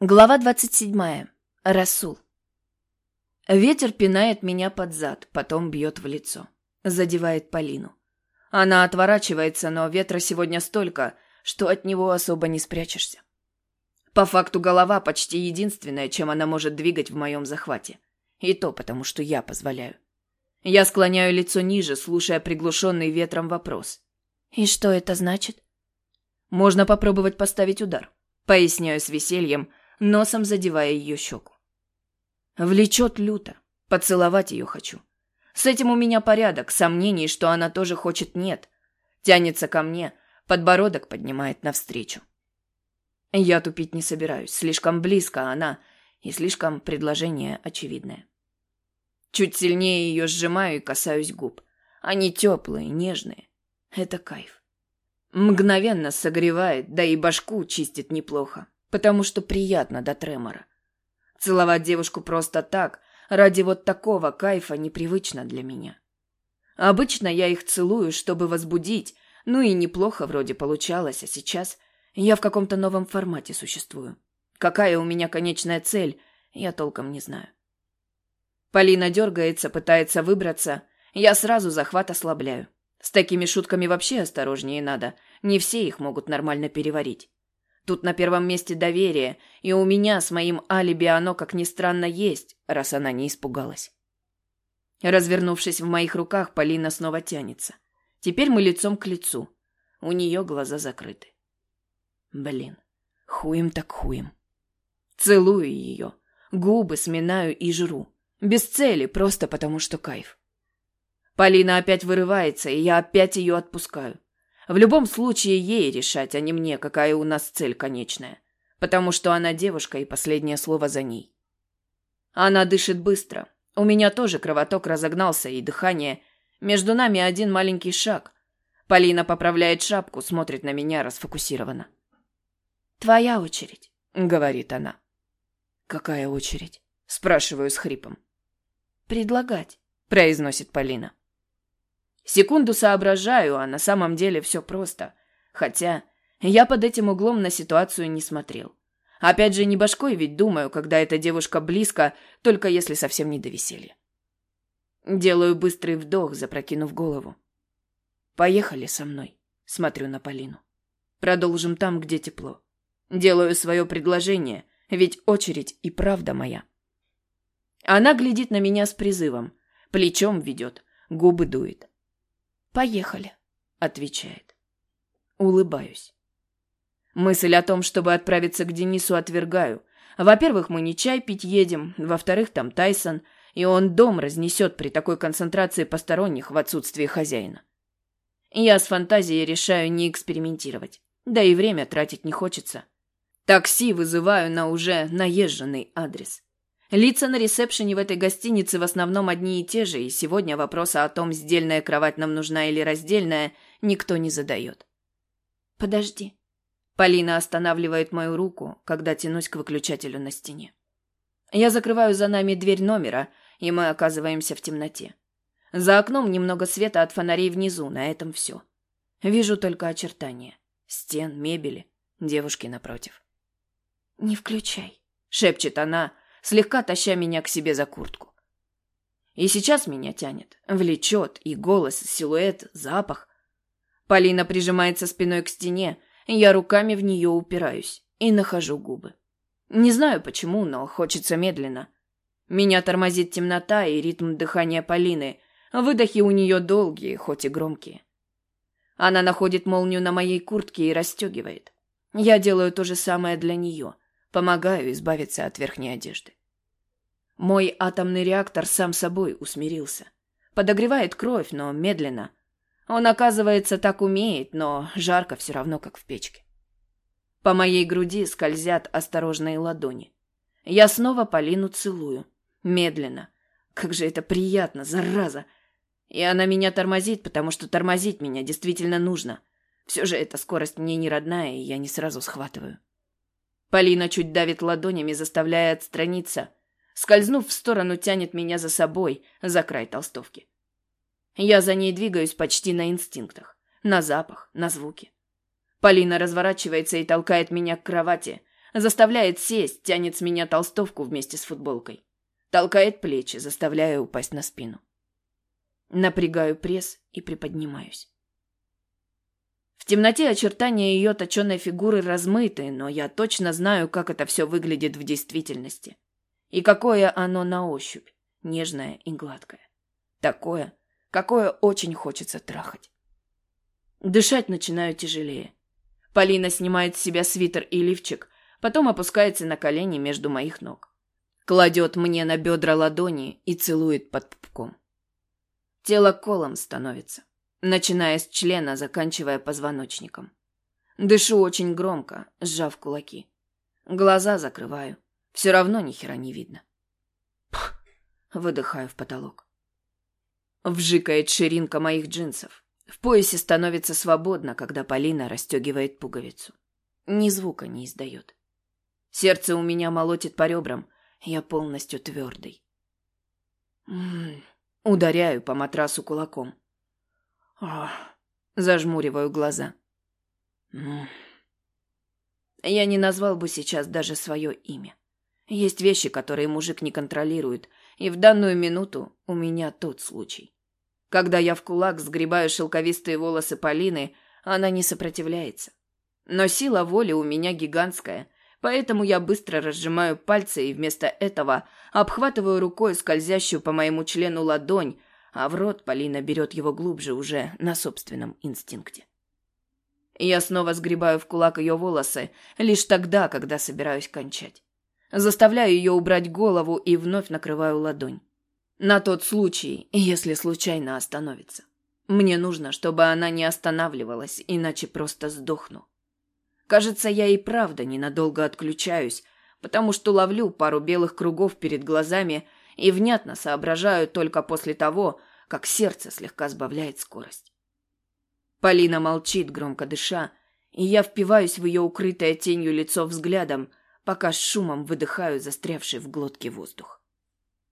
Глава 27. Расул. Ветер пинает меня под зад, потом бьет в лицо. Задевает Полину. Она отворачивается, но ветра сегодня столько, что от него особо не спрячешься. По факту голова почти единственное, чем она может двигать в моем захвате. И то потому, что я позволяю. Я склоняю лицо ниже, слушая приглушенный ветром вопрос. «И что это значит?» «Можно попробовать поставить удар», — поясняю с весельем, носом задевая ее щеку. Влечет люто. Поцеловать ее хочу. С этим у меня порядок, сомнений, что она тоже хочет, нет. Тянется ко мне, подбородок поднимает навстречу. Я тупить не собираюсь, слишком близко она, и слишком предложение очевидное. Чуть сильнее ее сжимаю и касаюсь губ. Они теплые, нежные. Это кайф. Мгновенно согревает, да и башку чистит неплохо потому что приятно до тремора. Целовать девушку просто так, ради вот такого кайфа, непривычно для меня. Обычно я их целую, чтобы возбудить, ну и неплохо вроде получалось, а сейчас я в каком-то новом формате существую. Какая у меня конечная цель, я толком не знаю. Полина дергается, пытается выбраться, я сразу захват ослабляю. С такими шутками вообще осторожнее надо, не все их могут нормально переварить. Тут на первом месте доверие, и у меня с моим алиби оно, как ни странно, есть, раз она не испугалась. Развернувшись в моих руках, Полина снова тянется. Теперь мы лицом к лицу. У нее глаза закрыты. Блин, хуем так хуем. Целую ее. Губы сминаю и жру. Без цели, просто потому что кайф. Полина опять вырывается, и я опять ее отпускаю. В любом случае ей решать, а не мне, какая у нас цель конечная. Потому что она девушка, и последнее слово за ней. Она дышит быстро. У меня тоже кровоток разогнался, и дыхание. Между нами один маленький шаг. Полина поправляет шапку, смотрит на меня расфокусированно. «Твоя очередь», — говорит она. «Какая очередь?» — спрашиваю с хрипом. «Предлагать», — произносит Полина. Секунду соображаю, а на самом деле все просто. Хотя я под этим углом на ситуацию не смотрел. Опять же, не башкой ведь думаю, когда эта девушка близко, только если совсем не до веселья. Делаю быстрый вдох, запрокинув голову. «Поехали со мной», — смотрю на Полину. «Продолжим там, где тепло. Делаю свое предложение, ведь очередь и правда моя». Она глядит на меня с призывом, плечом ведет, губы дует. «Поехали», — отвечает. Улыбаюсь. Мысль о том, чтобы отправиться к Денису, отвергаю. Во-первых, мы не чай пить едем, во-вторых, там Тайсон, и он дом разнесет при такой концентрации посторонних в отсутствии хозяина. Я с фантазией решаю не экспериментировать, да и время тратить не хочется. Такси вызываю на уже наезженный адрес. Лица на ресепшене в этой гостинице в основном одни и те же, и сегодня вопроса о том, сдельная кровать нам нужна или раздельная, никто не задает. «Подожди». Полина останавливает мою руку, когда тянусь к выключателю на стене. Я закрываю за нами дверь номера, и мы оказываемся в темноте. За окном немного света от фонарей внизу, на этом все. Вижу только очертания. Стен, мебели, девушки напротив. «Не включай», — шепчет она, слегка таща меня к себе за куртку. И сейчас меня тянет, влечет, и голос, силуэт, запах. Полина прижимается спиной к стене, я руками в нее упираюсь и нахожу губы. Не знаю почему, но хочется медленно. Меня тормозит темнота и ритм дыхания Полины. Выдохи у нее долгие, хоть и громкие. Она находит молнию на моей куртке и расстегивает. Я делаю то же самое для нее. Помогаю избавиться от верхней одежды. Мой атомный реактор сам собой усмирился. Подогревает кровь, но медленно. Он, оказывается, так умеет, но жарко все равно, как в печке. По моей груди скользят осторожные ладони. Я снова Полину целую. Медленно. Как же это приятно, зараза! И она меня тормозит, потому что тормозить меня действительно нужно. Все же эта скорость мне не родная, и я не сразу схватываю. Полина чуть давит ладонями, заставляя отстраниться, скользнув в сторону, тянет меня за собой, за край толстовки. Я за ней двигаюсь почти на инстинктах, на запах, на звуки. Полина разворачивается и толкает меня к кровати, Заставляет сесть, тянет с меня толстовку вместе с футболкой. Толкает плечи, заставляя упасть на спину. Напрягаю пресс и приподнимаюсь. В темноте очертания ее точенной фигуры размыты, но я точно знаю, как это все выглядит в действительности. И какое оно на ощупь, нежное и гладкое. Такое, какое очень хочется трахать. Дышать начинаю тяжелее. Полина снимает с себя свитер и лифчик, потом опускается на колени между моих ног. Кладет мне на бедра ладони и целует под пупком. Тело колом становится, начиная с члена, заканчивая позвоночником. Дышу очень громко, сжав кулаки. Глаза закрываю. Все равно ни хера не видно. Пх, выдыхаю в потолок. Вжикает ширинка моих джинсов. В поясе становится свободно, когда Полина расстегивает пуговицу. Ни звука не издает. Сердце у меня молотит по ребрам. Я полностью твердый. М-м, ударяю по матрасу кулаком. Ох, зажмуриваю глаза. М-м. Я не назвал бы сейчас даже свое имя. Есть вещи, которые мужик не контролирует, и в данную минуту у меня тот случай. Когда я в кулак сгребаю шелковистые волосы Полины, она не сопротивляется. Но сила воли у меня гигантская, поэтому я быстро разжимаю пальцы и вместо этого обхватываю рукой скользящую по моему члену ладонь, а в рот Полина берет его глубже уже на собственном инстинкте. Я снова сгребаю в кулак ее волосы, лишь тогда, когда собираюсь кончать. Заставляю ее убрать голову и вновь накрываю ладонь. На тот случай, если случайно остановится. Мне нужно, чтобы она не останавливалась, иначе просто сдохну. Кажется, я и правда ненадолго отключаюсь, потому что ловлю пару белых кругов перед глазами и внятно соображаю только после того, как сердце слегка сбавляет скорость. Полина молчит, громко дыша, и я впиваюсь в ее укрытое тенью лицо взглядом, пока с шумом выдыхаю застрявший в глотке воздух.